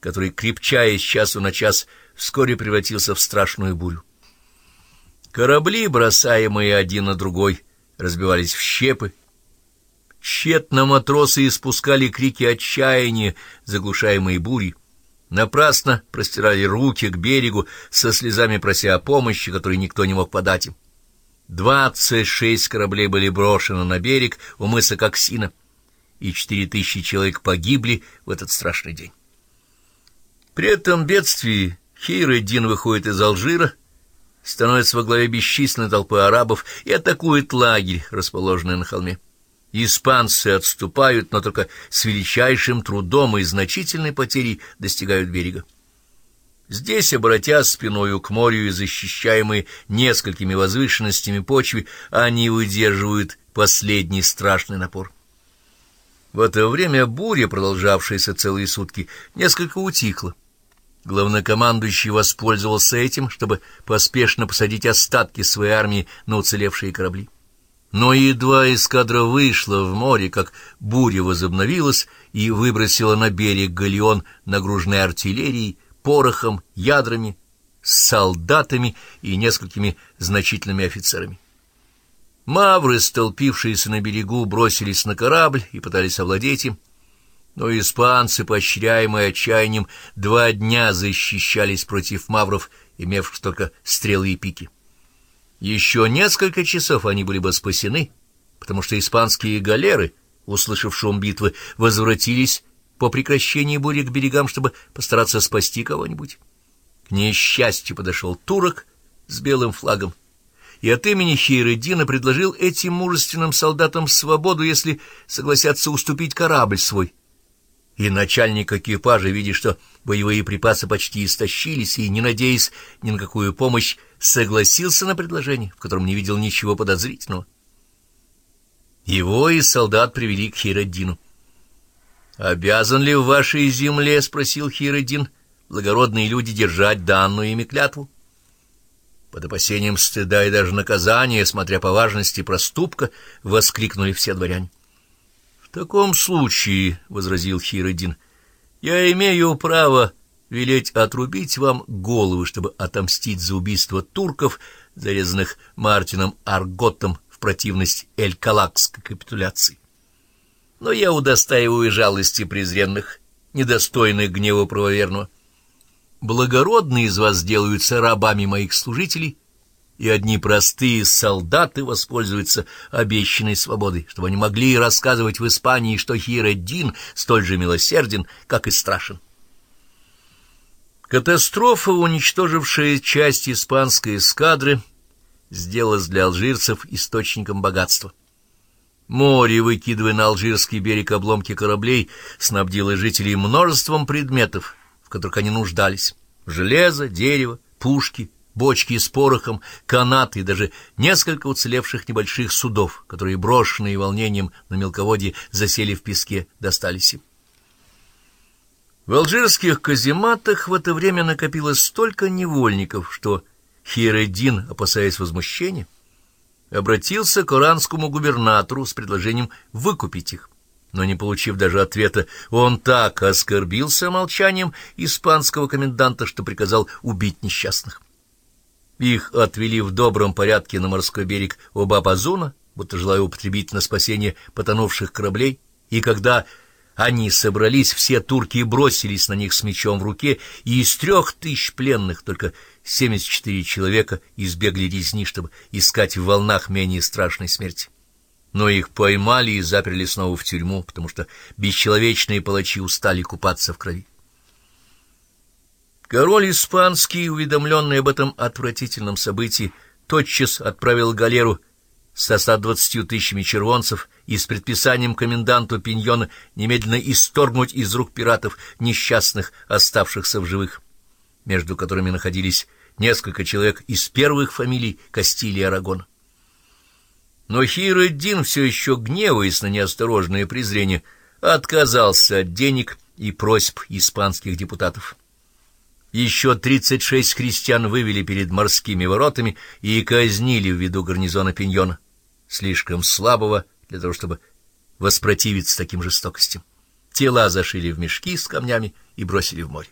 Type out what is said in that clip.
который, крепчая с часу на час, вскоре превратился в страшную бурю. Корабли, бросаемые один на другой, разбивались в щепы. Тщетно матросы испускали крики отчаяния, заглушаемые бурей. Напрасно простирали руки к берегу, со слезами прося о помощи, которой никто не мог подать им. Двадцать шесть кораблей были брошены на берег у мыса Коксина, и четыре тысячи человек погибли в этот страшный день. При этом бедствии Хейр-Эддин выходит из Алжира, становится во главе бесчисленной толпы арабов и атакует лагерь, расположенный на холме. Испанцы отступают, но только с величайшим трудом и значительной потерей достигают берега. Здесь, обратясь спиною к морю и защищаемые несколькими возвышенностями почвы, они выдерживают последний страшный напор. В это время буря, продолжавшаяся целые сутки, несколько утихла. Главнокомандующий воспользовался этим, чтобы поспешно посадить остатки своей армии на уцелевшие корабли. Но едва эскадра вышла в море, как буря возобновилась и выбросила на берег галеон, нагруженный артиллерией, порохом, ядрами, солдатами и несколькими значительными офицерами. Мавры, столпившиеся на берегу, бросились на корабль и пытались овладеть им, но испанцы, поощряемые отчаянием, два дня защищались против мавров, имевших только стрелы и пики. Еще несколько часов они были бы спасены, потому что испанские галеры, услышав шум битвы, возвратились по прекращении бури к берегам, чтобы постараться спасти кого-нибудь. К несчастью подошел турок с белым флагом, и от имени Хейреддина предложил этим мужественным солдатам свободу, если согласятся уступить корабль свой — и начальник экипажа, видя, что боевые припасы почти истощились, и, не надеясь ни на какую помощь, согласился на предложение, в котором не видел ничего подозрительного. Его и солдат привели к Хираддину. «Обязан ли в вашей земле, — спросил Хираддин, — благородные люди держать данную ими клятву?» Под опасением стыда и даже наказания, смотря по важности проступка, воскликнули все дворяне. — В таком случае, — возразил Хиродин, — я имею право велеть отрубить вам головы, чтобы отомстить за убийство турков, зарезанных Мартином Арготом в противность Эль-Калакской капитуляции. Но я удостаиваю жалости презренных, недостойных гнева правоверного. Благородные из вас делаются рабами моих служителей, и одни простые солдаты воспользуются обещанной свободой, чтобы они могли рассказывать в Испании, что Хиреддин столь же милосерден, как и страшен. Катастрофа, уничтожившая часть испанской эскадры, сделалась для алжирцев источником богатства. Море, выкидывая на алжирский берег обломки кораблей, снабдило жителей множеством предметов, в которых они нуждались — железо, дерево, пушки — бочки с порохом, канаты и даже несколько уцелевших небольших судов, которые, брошенные волнением на мелководье, засели в песке, достались им. В алжирских казематах в это время накопилось столько невольников, что Хиреддин, опасаясь возмущения, обратился к иранскому губернатору с предложением выкупить их. Но не получив даже ответа, он так оскорбился молчанием испанского коменданта, что приказал убить несчастных. Их отвели в добром порядке на морской берег Оба-Базуна, будто желая употребить на спасение потонувших кораблей, и когда они собрались, все турки бросились на них с мечом в руке, и из трех тысяч пленных только 74 человека избегли резни, чтобы искать в волнах менее страшной смерти. Но их поймали и заперли снова в тюрьму, потому что бесчеловечные палачи устали купаться в крови. Король испанский, уведомленный об этом отвратительном событии, тотчас отправил галеру со 120 тысячами червонцев и с предписанием коменданту Пиньона немедленно исторгнуть из рук пиратов несчастных, оставшихся в живых, между которыми находились несколько человек из первых фамилий Кастилии и Арагона. Но Хир-эд-Дин, все еще гневаясь на неосторожное презрение, отказался от денег и просьб испанских депутатов. Еще тридцать шесть христиан вывели перед морскими воротами и казнили в виду гарнизона Пиньона, слишком слабого для того, чтобы воспротивиться таким жестокостям. Тела зашили в мешки с камнями и бросили в море.